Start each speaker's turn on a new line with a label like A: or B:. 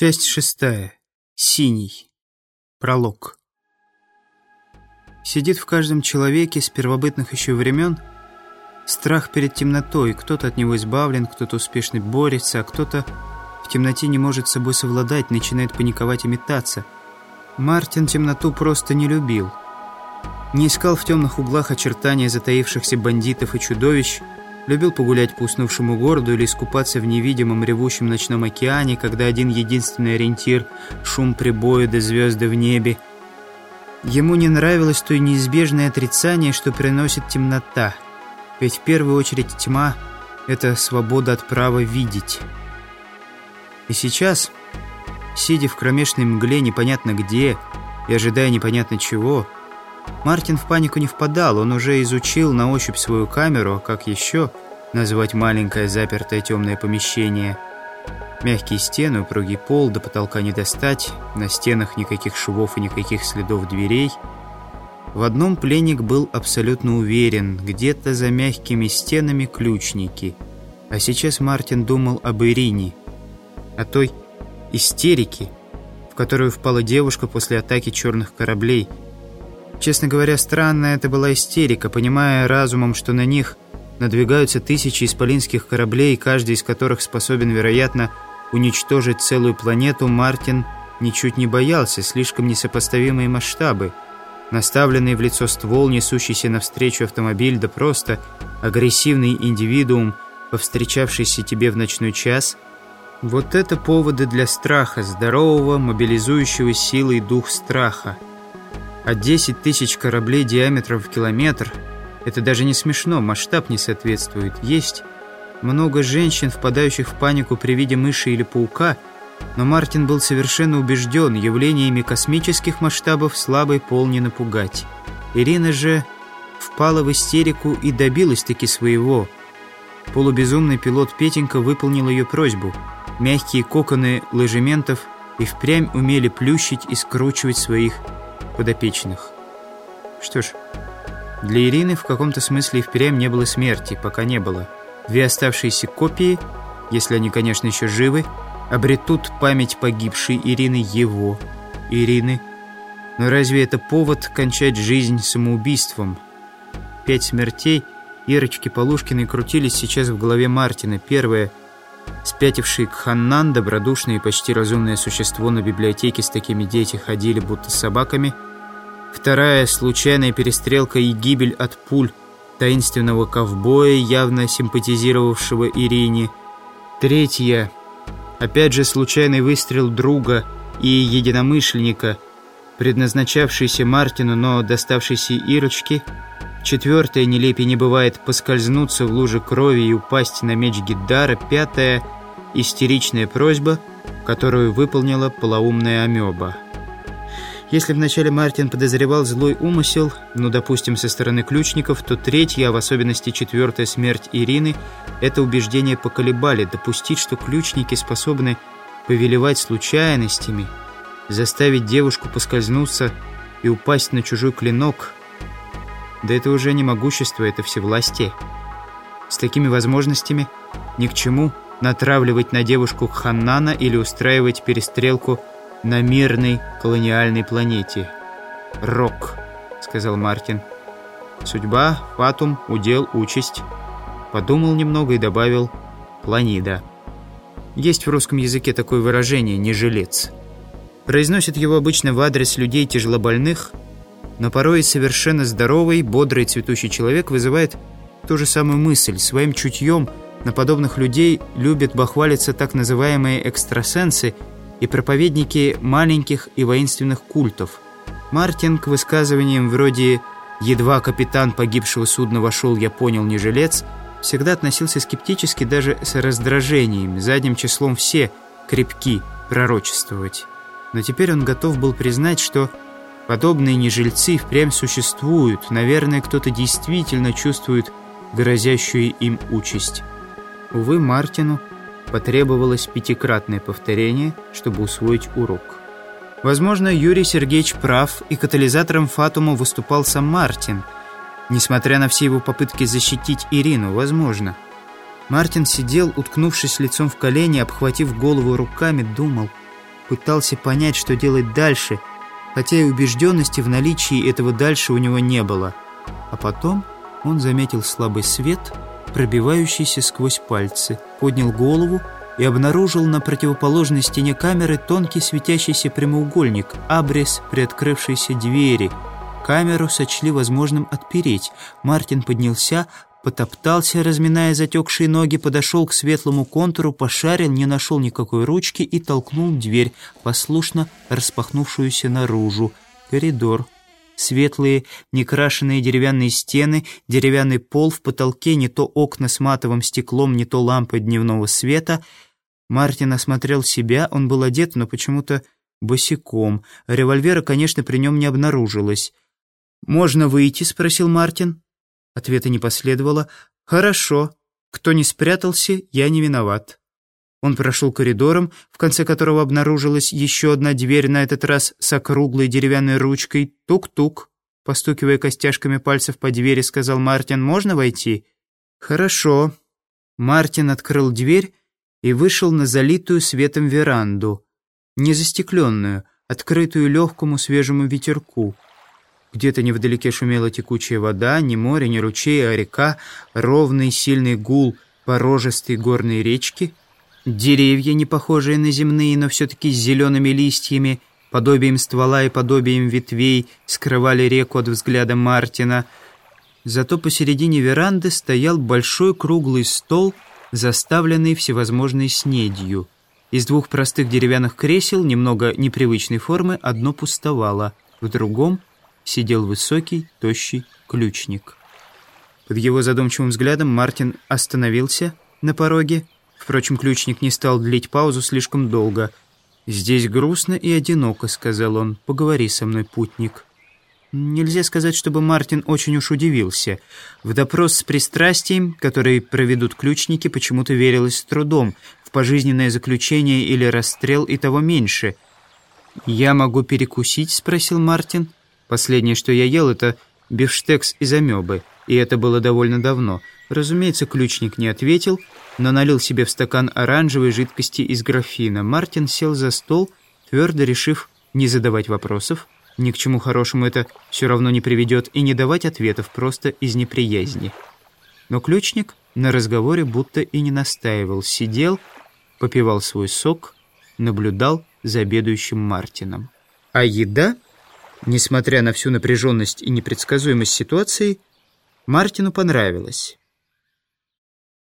A: Часть шестая. Синий. Пролог. Сидит в каждом человеке с первобытных еще времен страх перед темнотой. Кто-то от него избавлен, кто-то успешно борется, а кто-то в темноте не может с собой совладать, начинает паниковать и метаться. Мартин темноту просто не любил. Не искал в темных углах очертания затаившихся бандитов и чудовищ, Любил погулять по уснувшему городу или искупаться в невидимом ревущем ночном океане, когда один единственный ориентир — шум прибоя да звезды в небе. Ему не нравилось то неизбежное отрицание, что приносит темнота. Ведь в первую очередь тьма — это свобода от права видеть. И сейчас, сидя в кромешной мгле непонятно где и ожидая непонятно чего — Мартин в панику не впадал, он уже изучил на ощупь свою камеру, а как еще назвать маленькое запертое темное помещение. Мягкие стены, упругий пол, до потолка не достать, на стенах никаких швов и никаких следов дверей. В одном пленник был абсолютно уверен, где-то за мягкими стенами ключники. А сейчас Мартин думал об Ирине, о той истерике, в которую впала девушка после атаки черных кораблей – Честно говоря, странная это была истерика, понимая разумом, что на них надвигаются тысячи исполинских кораблей, каждый из которых способен, вероятно, уничтожить целую планету, Мартин ничуть не боялся, слишком несопоставимые масштабы. Наставленный в лицо ствол, несущийся навстречу автомобиль, да просто агрессивный индивидуум, повстречавшийся тебе в ночной час – вот это поводы для страха, здорового, мобилизующего силой дух страха – а 10 тысяч кораблей диаметром в километр – это даже не смешно, масштаб не соответствует. Есть много женщин, впадающих в панику при виде мыши или паука, но Мартин был совершенно убежден, явлениями космических масштабов слабый пол не напугать. Ирина же впала в истерику и добилась-таки своего. Полубезумный пилот Петенька выполнил ее просьбу. Мягкие коконы ложементов и впрямь умели плющить и скручивать своих подопечных. Что ж, для Ирины в каком-то смысле и впрямь не было смерти, пока не было. Две оставшиеся копии, если они, конечно, еще живы, обретут память погибшей Ирины его, Ирины. Но разве это повод кончать жизнь самоубийством? Пять смертей Ирочки Полушкиной крутились сейчас в голове Мартина. Первое — спятивший Кханнан, добродушное и почти разумное существо на библиотеке с такими дети ходили, будто собаками — Вторая – случайная перестрелка и гибель от пуль таинственного ковбоя, явно симпатизировавшего Ирине. Третья – опять же случайный выстрел друга и единомышленника, предназначавшийся Мартину, но доставшийся Ирочке. Четвертая, нелепей не бывает, поскользнуться в луже крови и упасть на меч Гиддара. Пятая – истеричная просьба, которую выполнила полоумная амеба. Если вначале Мартин подозревал злой умысел, ну, допустим, со стороны ключников, то третья, а в особенности четвертая смерть Ирины, это убеждение поколебали, допустить, что ключники способны повелевать случайностями, заставить девушку поскользнуться и упасть на чужой клинок. Да это уже не могущество, это всевластие. С такими возможностями ни к чему натравливать на девушку Ханнана или устраивать перестрелку на мирной колониальной планете. «Рок», — сказал Мартин. «Судьба, фатум, удел, участь». Подумал немного и добавил «планида». Есть в русском языке такое выражение «не жилец». Произносят его обычно в адрес людей тяжелобольных, но порой совершенно здоровый, бодрый, цветущий человек вызывает ту же самую мысль. Своим чутьем на подобных людей любят бахвалиться так называемые экстрасенсы – и проповедники маленьких и воинственных культов. Мартин к высказываниям вроде «едва капитан погибшего судна вошел, я понял, не жилец» всегда относился скептически даже с раздражением, задним числом все крепки пророчествовать. Но теперь он готов был признать, что подобные нежильцы впрямь существуют, наверное, кто-то действительно чувствует грозящую им участь. Увы, Мартину Потребовалось пятикратное повторение, чтобы усвоить урок. Возможно, Юрий Сергеевич прав, и катализатором Фатума выступал сам Мартин. Несмотря на все его попытки защитить Ирину, возможно. Мартин сидел, уткнувшись лицом в колени, обхватив голову руками, думал. пытался понять, что делать дальше, хотя и убежденности в наличии этого дальше у него не было. А потом он заметил слабый свет, пробивающийся сквозь пальцы, поднял голову и обнаружил на противоположной стене камеры тонкий светящийся прямоугольник, абрис приоткрывшейся двери. Камеру сочли возможным отпереть. Мартин поднялся, потоптался, разминая затекшие ноги, подошел к светлому контуру, пошарил, не нашел никакой ручки и толкнул дверь, послушно распахнувшуюся наружу. Коридор. Светлые, некрашенные деревянные стены, деревянный пол в потолке, не то окна с матовым стеклом, не то лампы дневного света. Мартин осмотрел себя, он был одет, но почему-то босиком. Револьвера, конечно, при нем не обнаружилось. «Можно выйти?» — спросил Мартин. Ответа не последовало. «Хорошо. Кто не спрятался, я не виноват». Он прошел коридором, в конце которого обнаружилась еще одна дверь, на этот раз с округлой деревянной ручкой. «Тук-тук», постукивая костяшками пальцев по двери, сказал Мартин, «можно войти?» «Хорошо». Мартин открыл дверь и вышел на залитую светом веранду, не застекленную, открытую легкому свежему ветерку. Где-то невдалеке шумела текучая вода, не море, не ручей, а река, ровный сильный гул порожистой горной речки — Деревья, не похожие на земные, но все-таки с зелеными листьями, подобием ствола и подобием ветвей, скрывали реку от взгляда Мартина. Зато посередине веранды стоял большой круглый стол, заставленный всевозможной снедью. Из двух простых деревянных кресел, немного непривычной формы, одно пустовало, в другом сидел высокий, тощий ключник. Под его задумчивым взглядом Мартин остановился на пороге, Впрочем, ключник не стал длить паузу слишком долго. «Здесь грустно и одиноко», — сказал он. «Поговори со мной, путник». Нельзя сказать, чтобы Мартин очень уж удивился. В допрос с пристрастием, который проведут ключники, почему-то верилось с трудом. В пожизненное заключение или расстрел и того меньше. «Я могу перекусить?» — спросил Мартин. «Последнее, что я ел, это бифштекс из амебы, и это было довольно давно». Разумеется, ключник не ответил, но налил себе в стакан оранжевой жидкости из графина. Мартин сел за стол, твердо решив не задавать вопросов. Ни к чему хорошему это все равно не приведет, и не давать ответов просто из неприязни. Но ключник на разговоре будто и не настаивал. Сидел, попивал свой сок, наблюдал за обедающим Мартином. А еда, несмотря на всю напряженность и непредсказуемость ситуации, Мартину понравилась.